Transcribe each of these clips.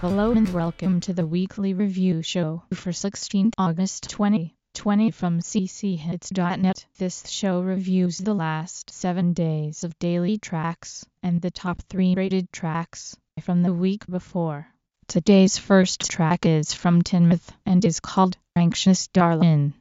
Hello and welcome to the weekly review show for 16 August 2020 from cchits.net. This show reviews the last seven days of daily tracks and the top three rated tracks from the week before. Today's first track is from Tinmouth and is called Anxious Darlin'.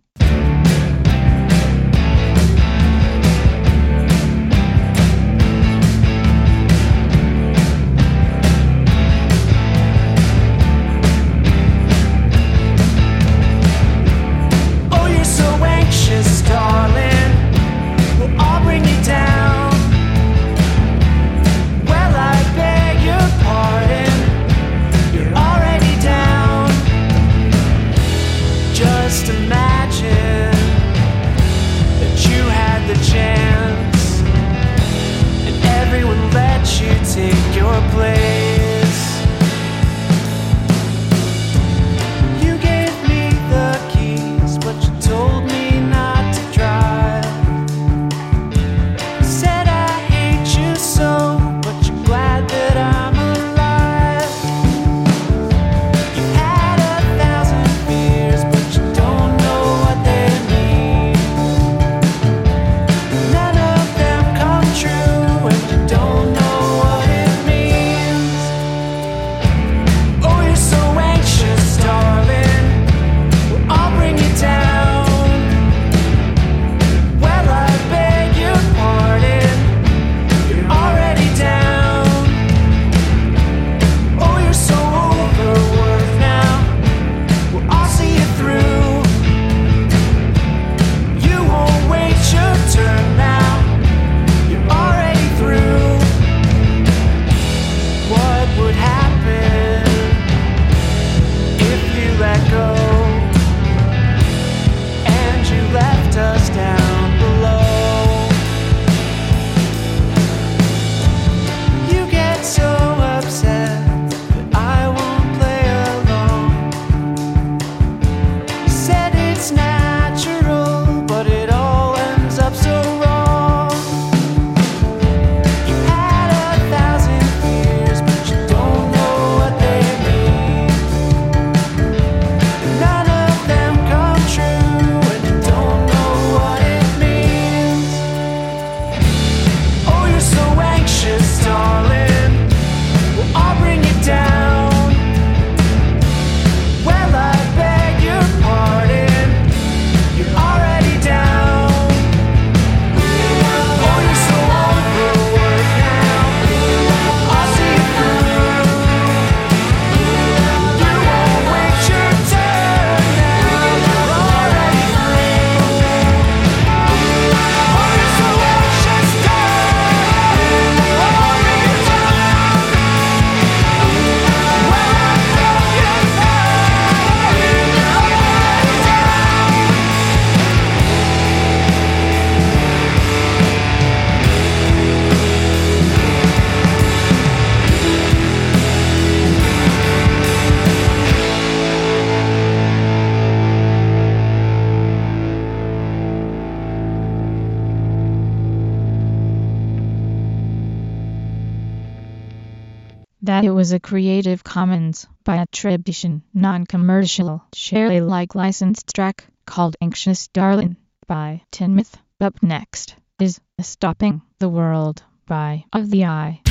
is a Creative Commons by attribution, non-commercial, share Alike licensed track called Anxious Darling by Tinmouth. Up next is Stopping the World by Of the Eye.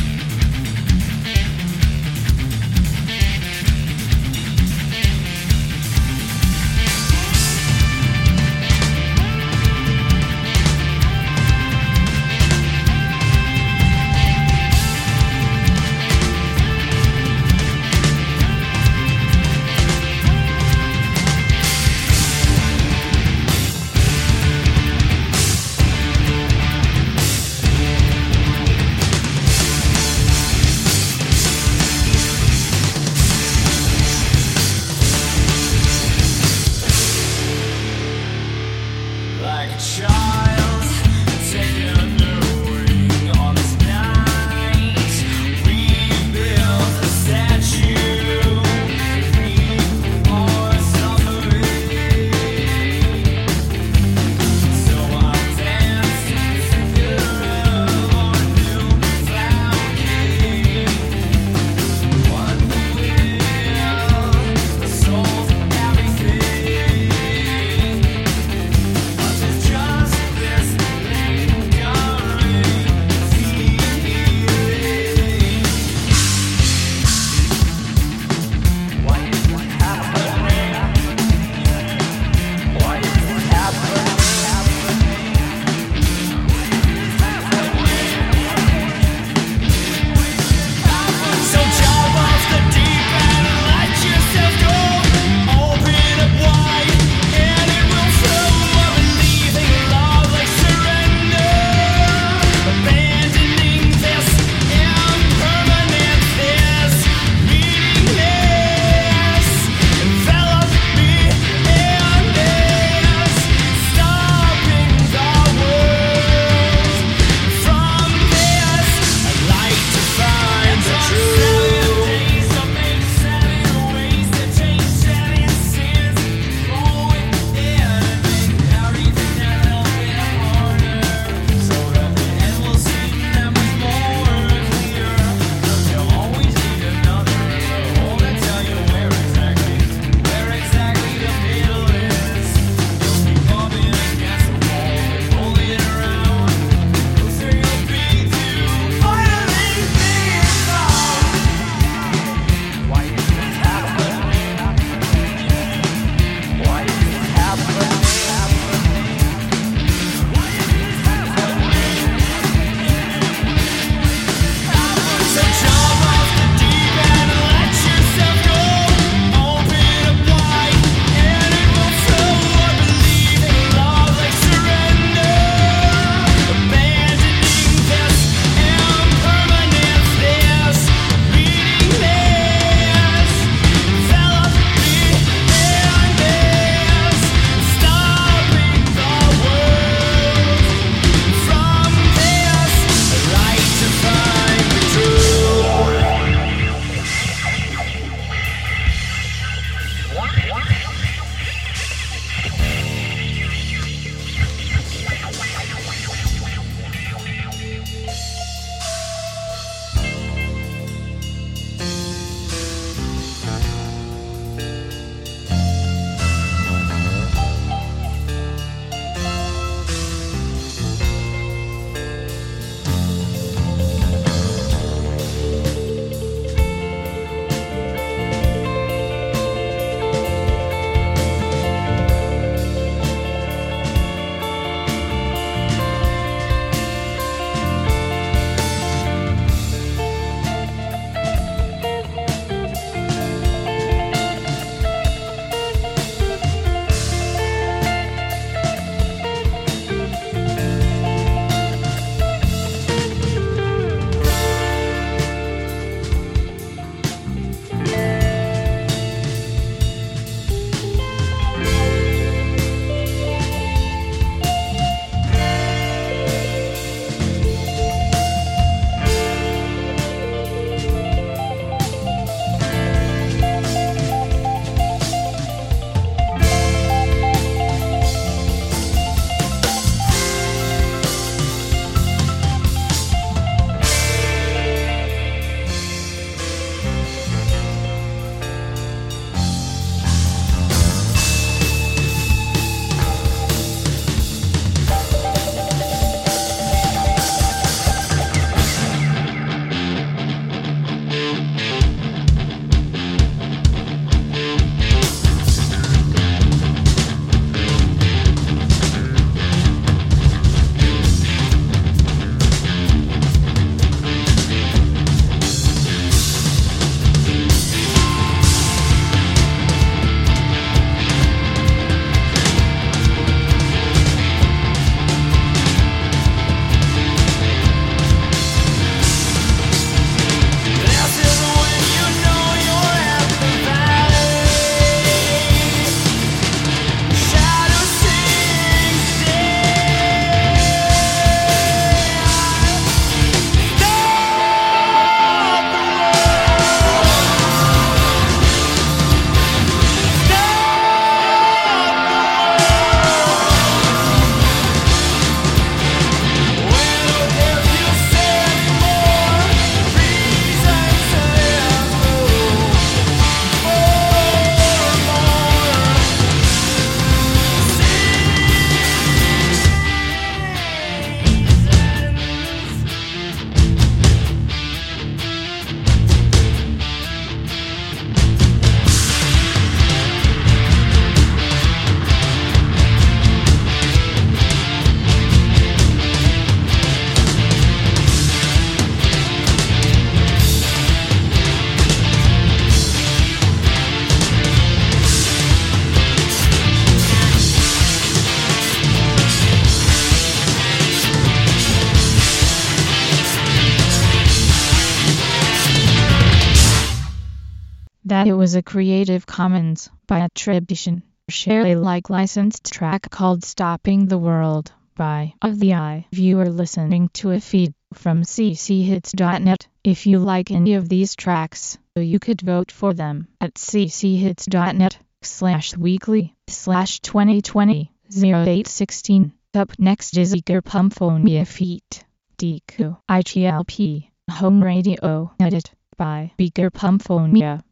Creative Commons by attribution. Share Alike licensed track called Stopping the World by Of the Eye. Viewer listening to a feed from cchits.net. If you like any of these tracks, you could vote for them at cchits.net slash weekly slash 2020 0816. Up next is Eager Pumphonia Feet, Deku, IGLP, Home Radio, edit by Beaker Pumphonia.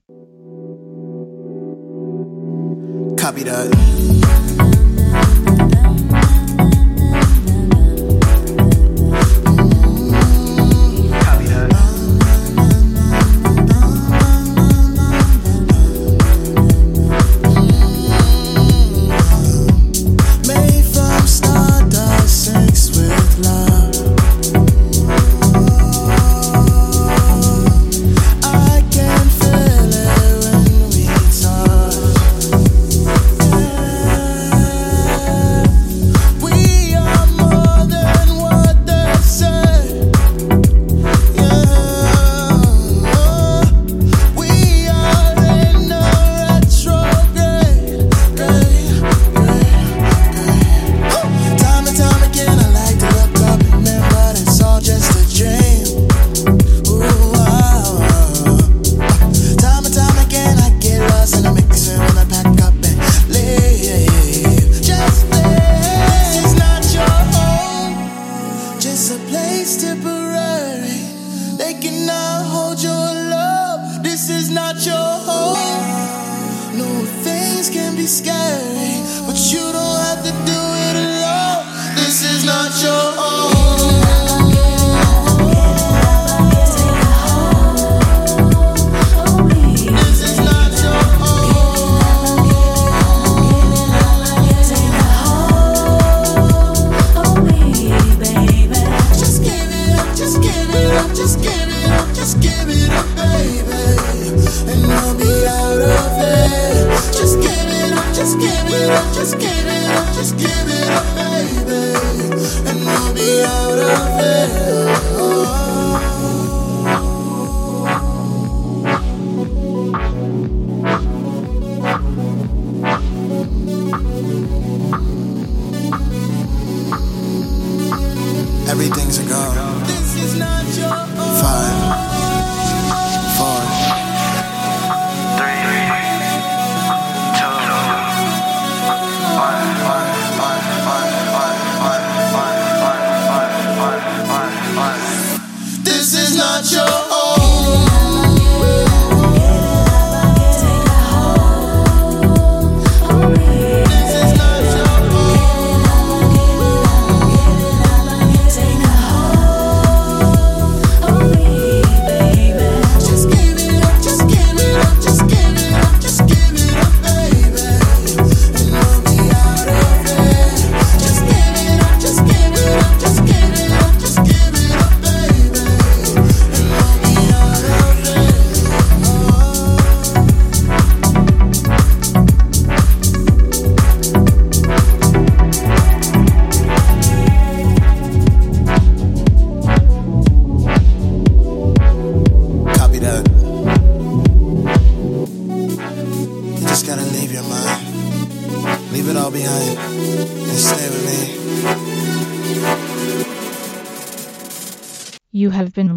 Copy that.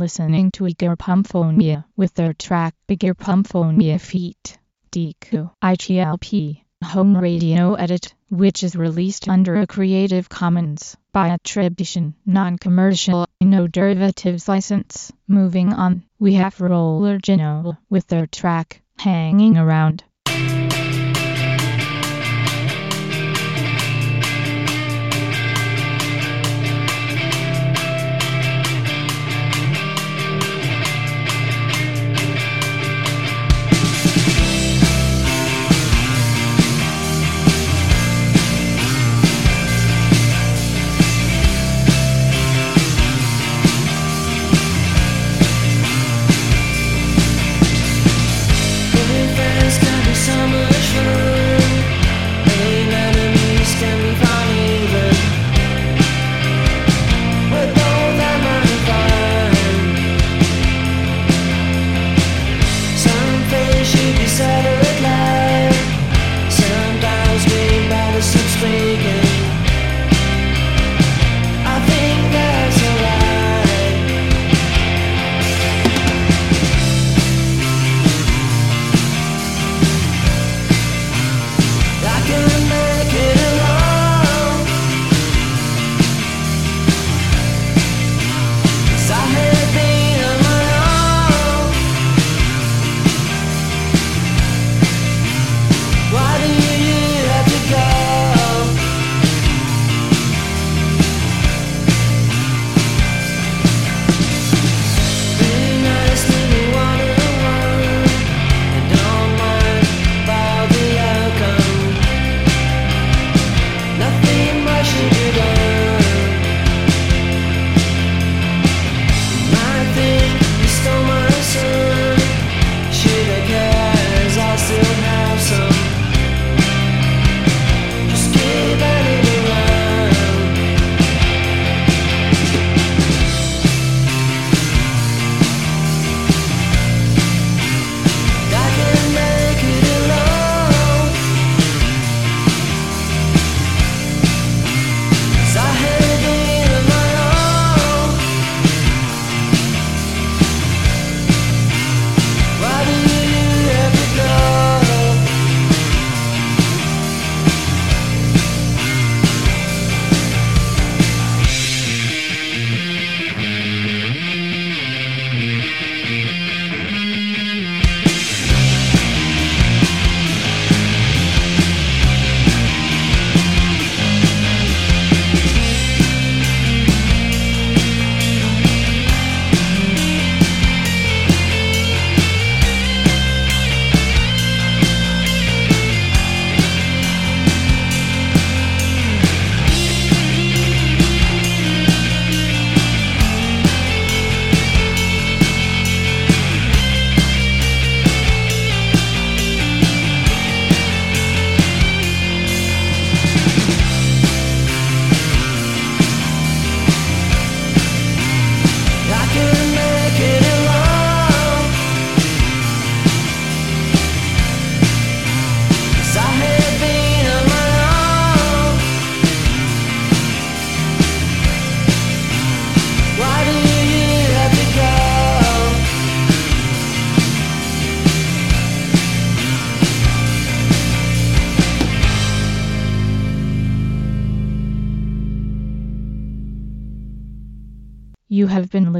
listening to Igirpumphonia with their track Igirpumphonia feat. Deku IGLP Home Radio Edit, which is released under a Creative Commons by attribution, non-commercial, no derivatives license. Moving on, we have Roller Geno with their track, Hanging Around.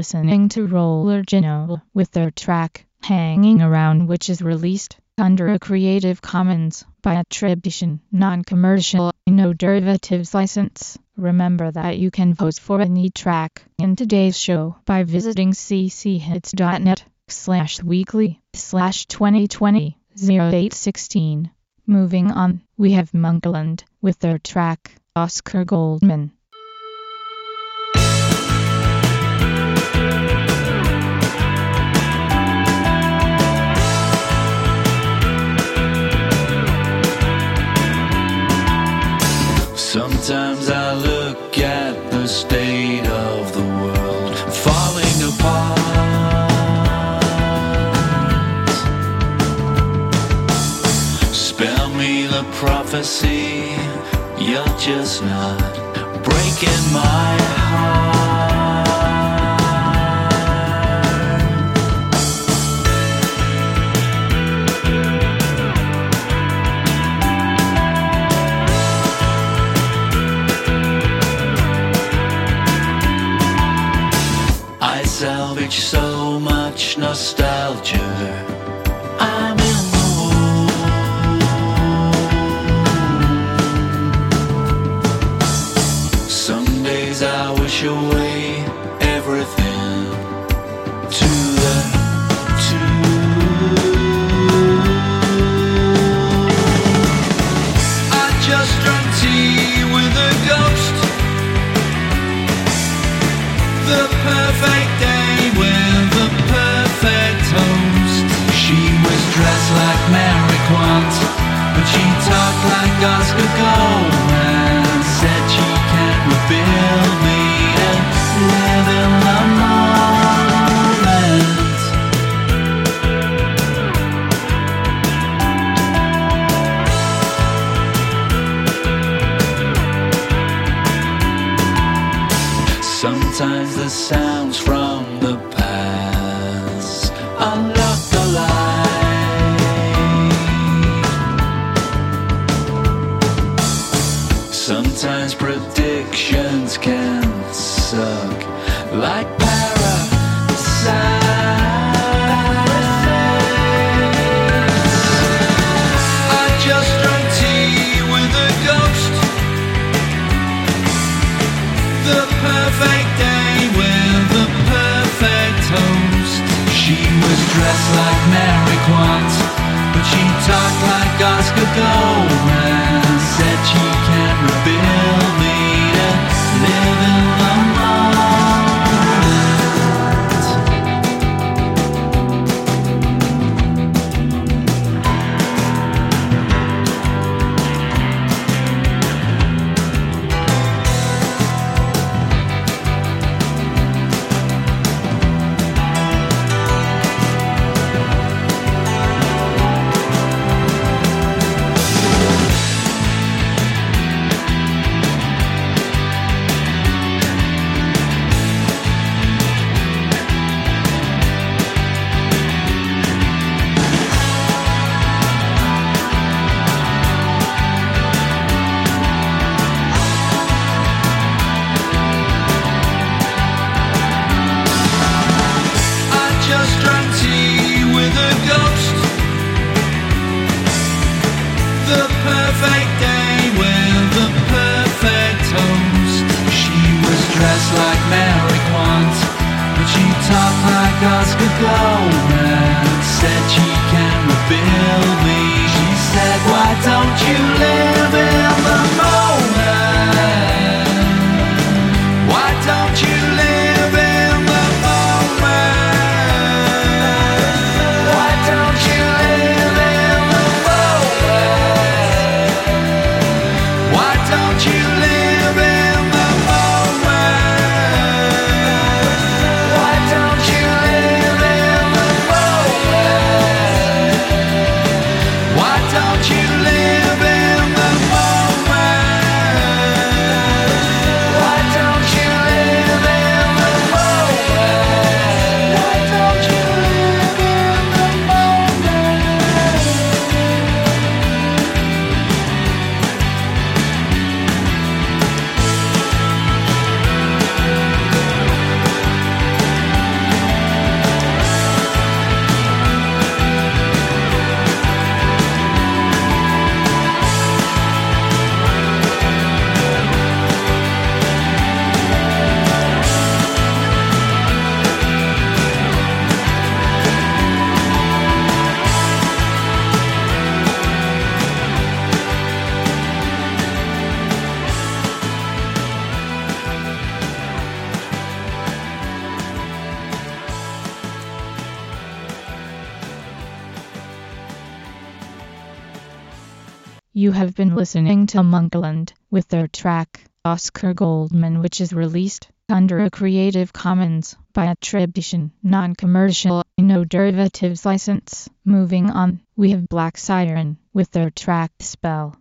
listening to Roller Geno with their track, Hanging Around which is released under a Creative Commons by attribution, non-commercial, no derivatives license. Remember that you can vote for any track in today's show by visiting cchits.net slash weekly slash 2020 0816. Moving on, we have Monkland with their track, Oscar Goldman. state of the world falling apart. Spell me the prophecy, you're just not breaking my heart. treat so Oscar Goldman said she can't reveal. Have been listening to Monkland with their track Oscar Goldman which is released under a Creative Commons by attribution, non-commercial, no derivatives license. Moving on, we have Black Siren with their track Spell.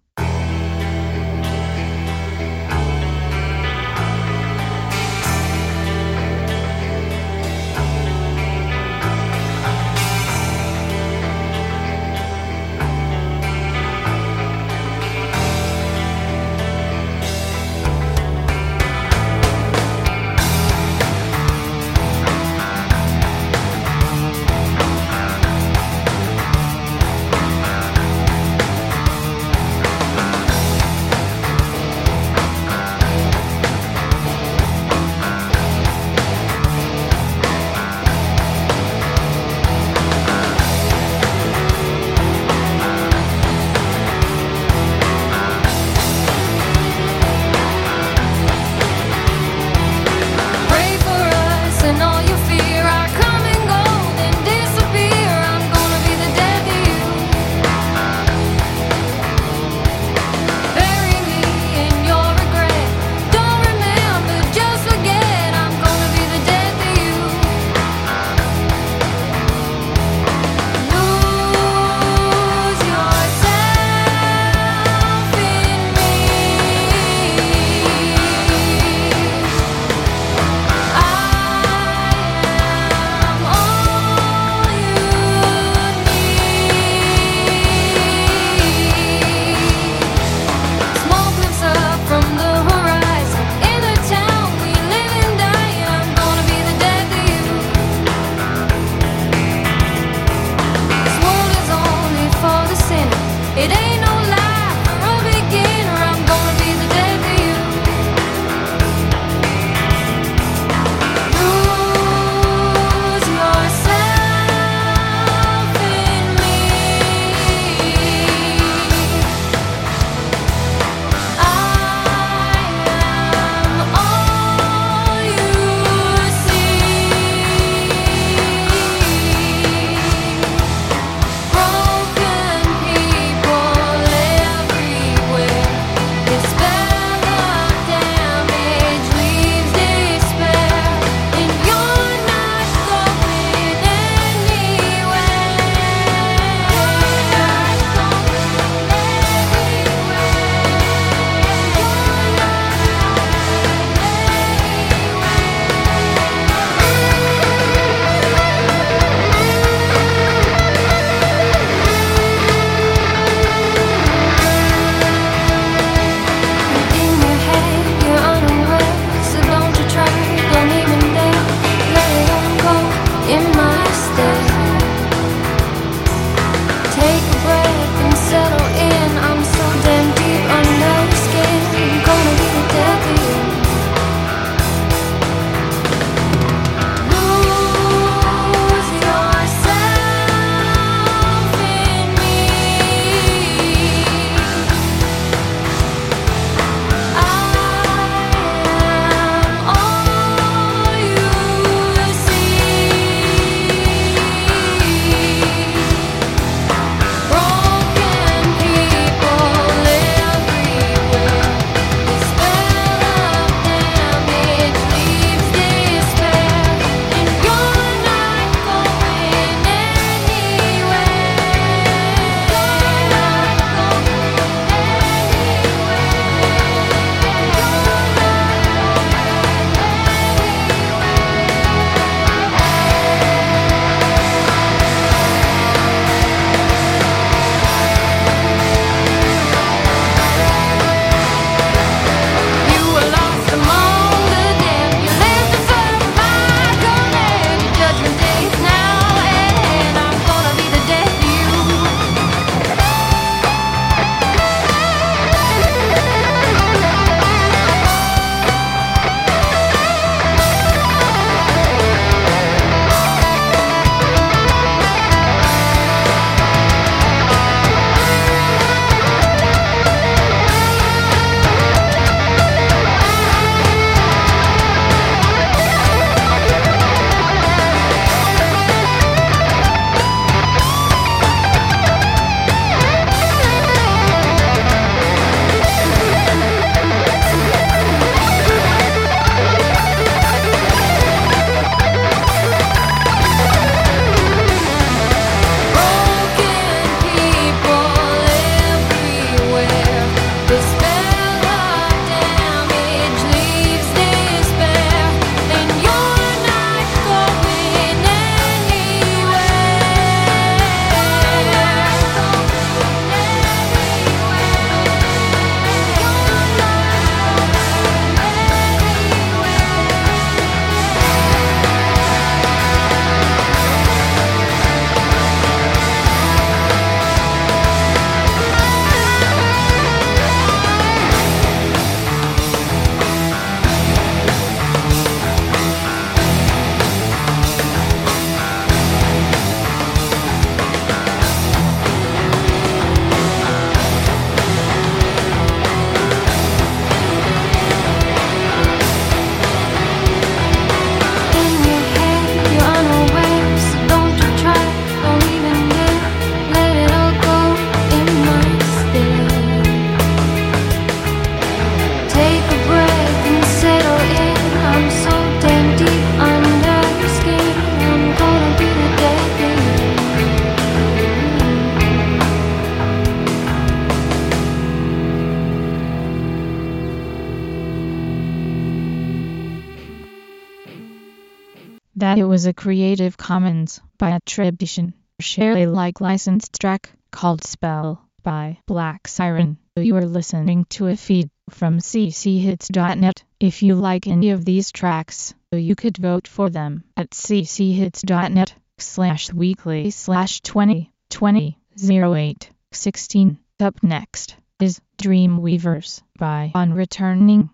Was a Creative Commons by attribution, share Alike licensed track called Spell by Black Siren. You are listening to a feed from cchits.net. If you like any of these tracks, you could vote for them at cchits.net slash weekly slash 20 20 08 16. Up next is Dreamweavers by On Returning.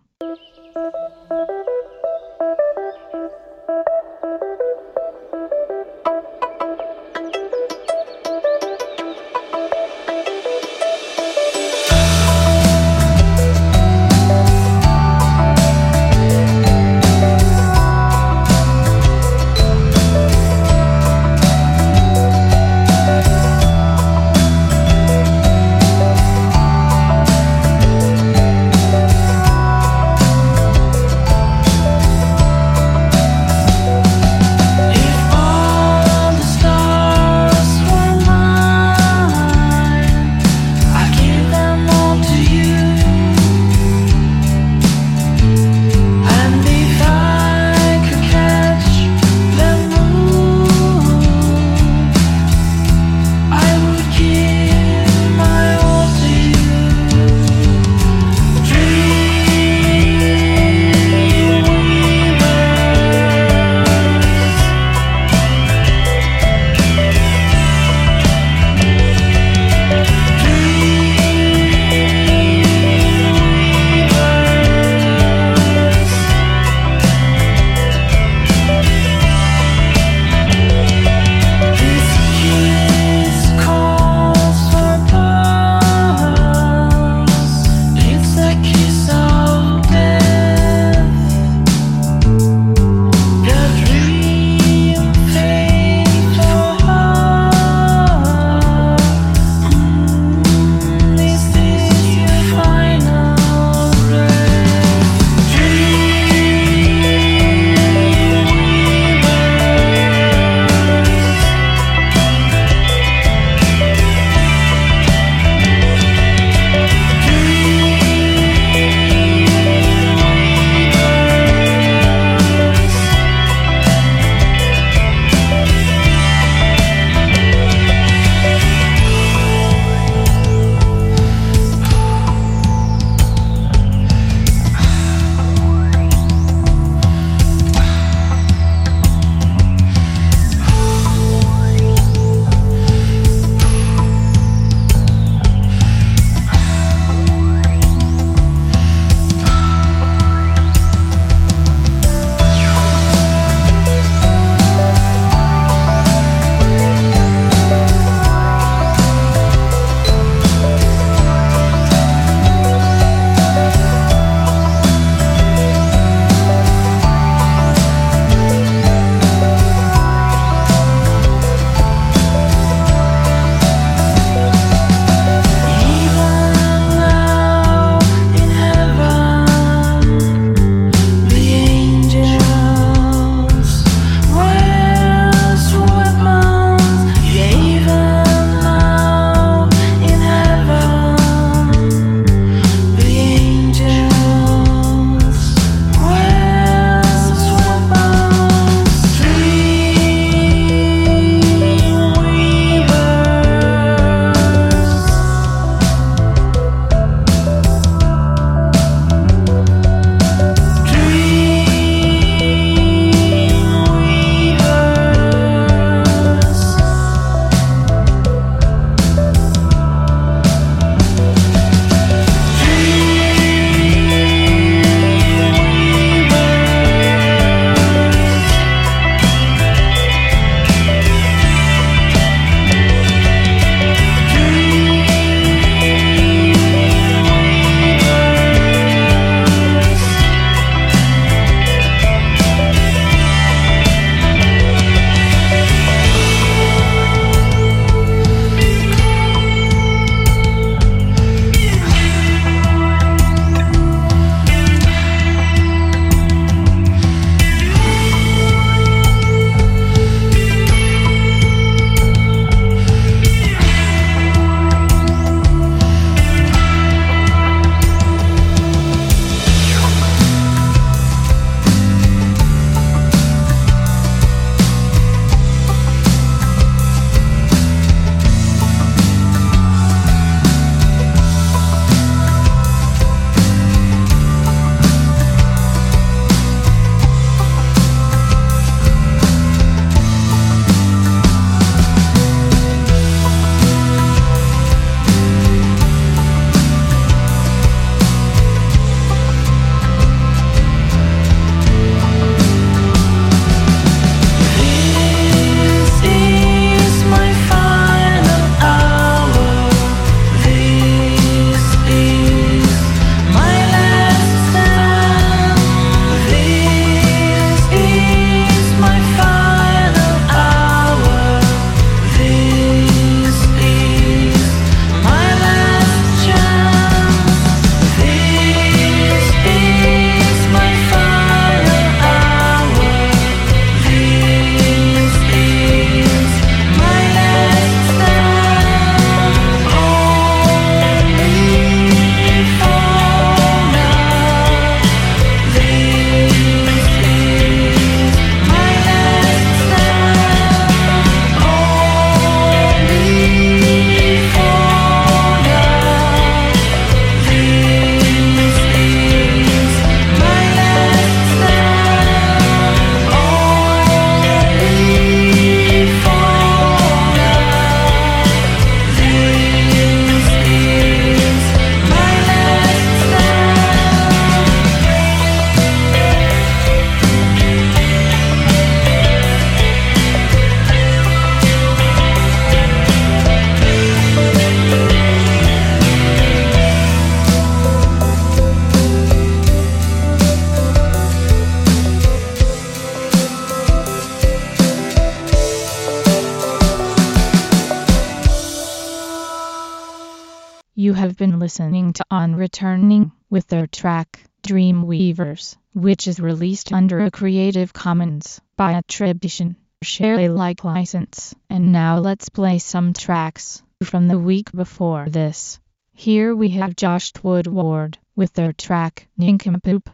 Track Dreamweavers, which is released under a Creative Commons by attribution, share Alike license. And now let's play some tracks from the week before this. Here we have Josh Woodward with their track Nincompoop.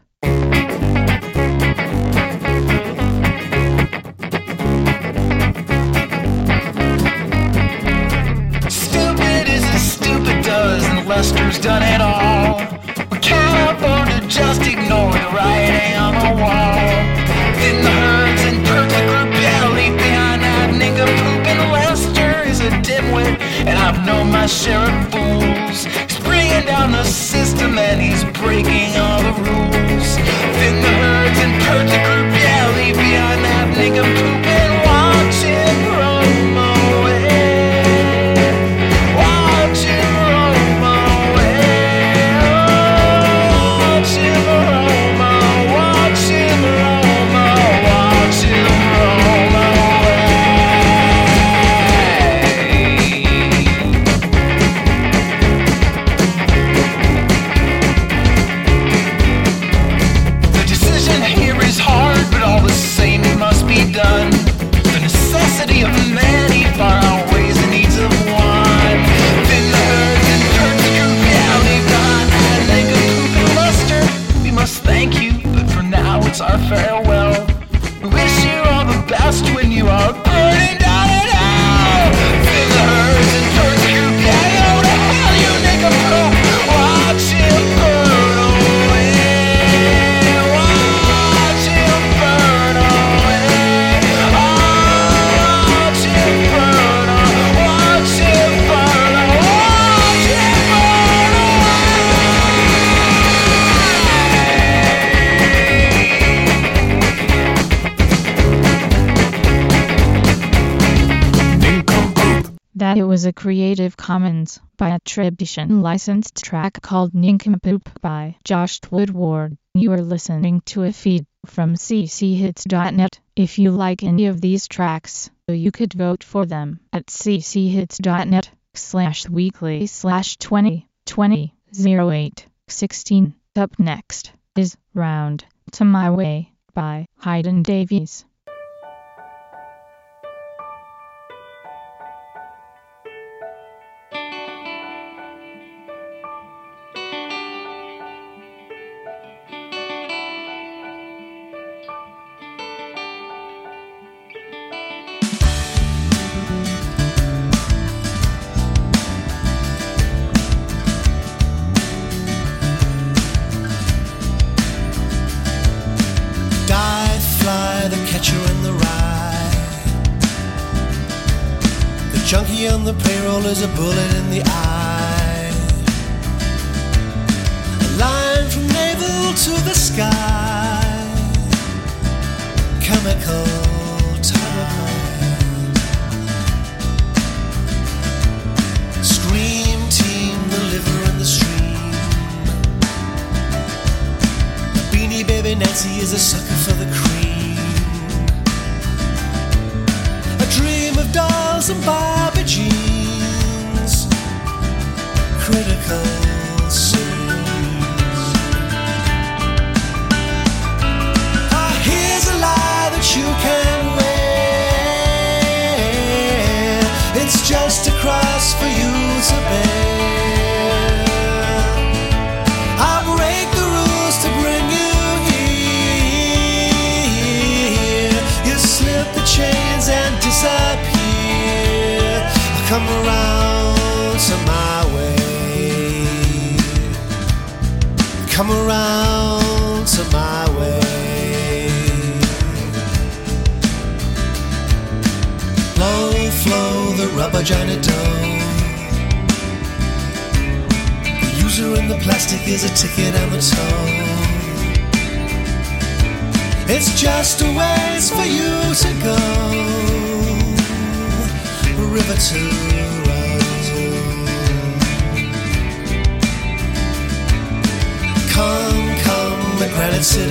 Stupid is as stupid does, and Lester's done it all. Writing on the wall. In the herds and perks group, yeah, leave behind that nincompoop. And Lester is a dimwit, and I've known my share of fools. He's bringing down the system, and he's breaking all the rules. In the herds and perks group, yeah, leave behind that nincompoop. Creative Commons by attribution licensed track called Nincompoop by Josh Woodward. You are listening to a feed from cchits.net. If you like any of these tracks, you could vote for them at cchits.net slash weekly slash 20 20 08 16. Up next is Round to My Way by Hayden Davies. The payroll is a bullet in the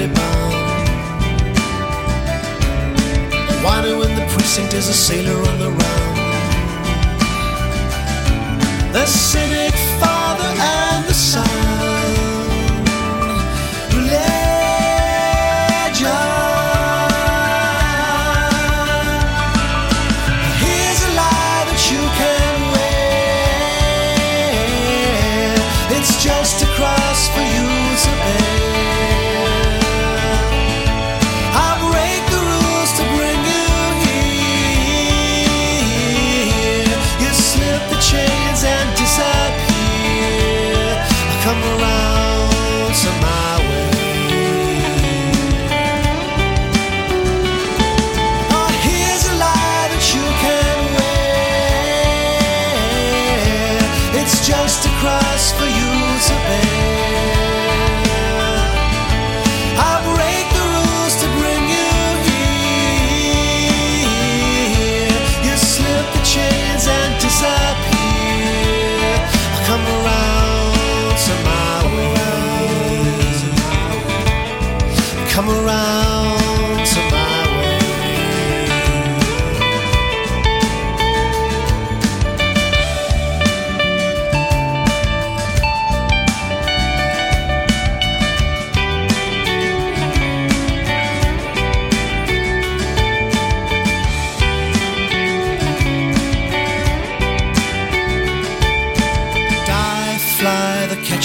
bound. Wino in the precinct is a sailor on the run. The cynic father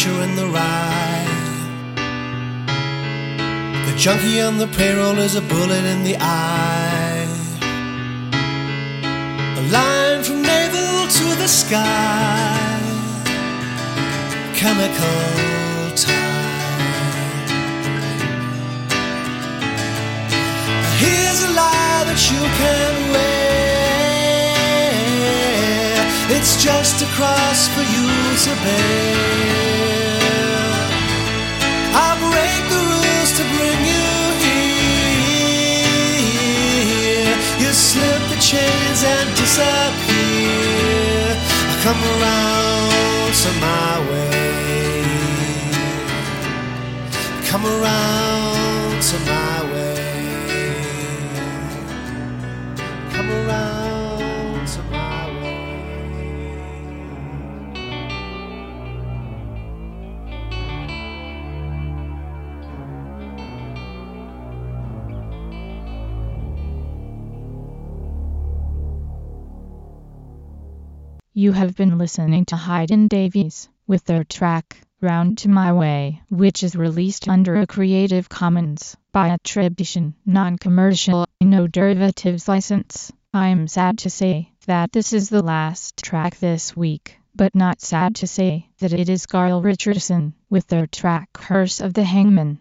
hitcher in the ride. The junkie on the payroll is a bullet in the eye. A line from navel to the sky. Chemical tide. Here's a lie that you can wear. It's just a cross for you to bear. I'll break the rules to bring you here. You slip the chains and disappear. I come around to my way. Come around to my You have been listening to Hayden Davies with their track Round to My Way, which is released under a Creative Commons by attribution, non-commercial, no derivatives license. I'm sad to say that this is the last track this week, but not sad to say that it is Carl Richardson with their track Curse of the Hangman.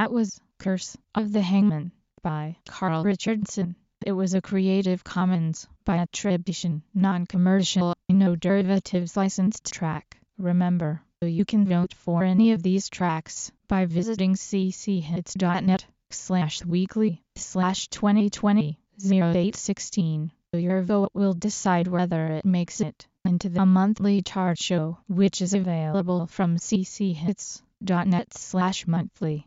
That was Curse of the Hangman by Carl Richardson. It was a Creative Commons by attribution, non-commercial, no derivatives licensed track. Remember, you can vote for any of these tracks by visiting cchits.net slash weekly slash 2020 0816. Your vote will decide whether it makes it into the monthly chart show, which is available from cchits.net slash monthly.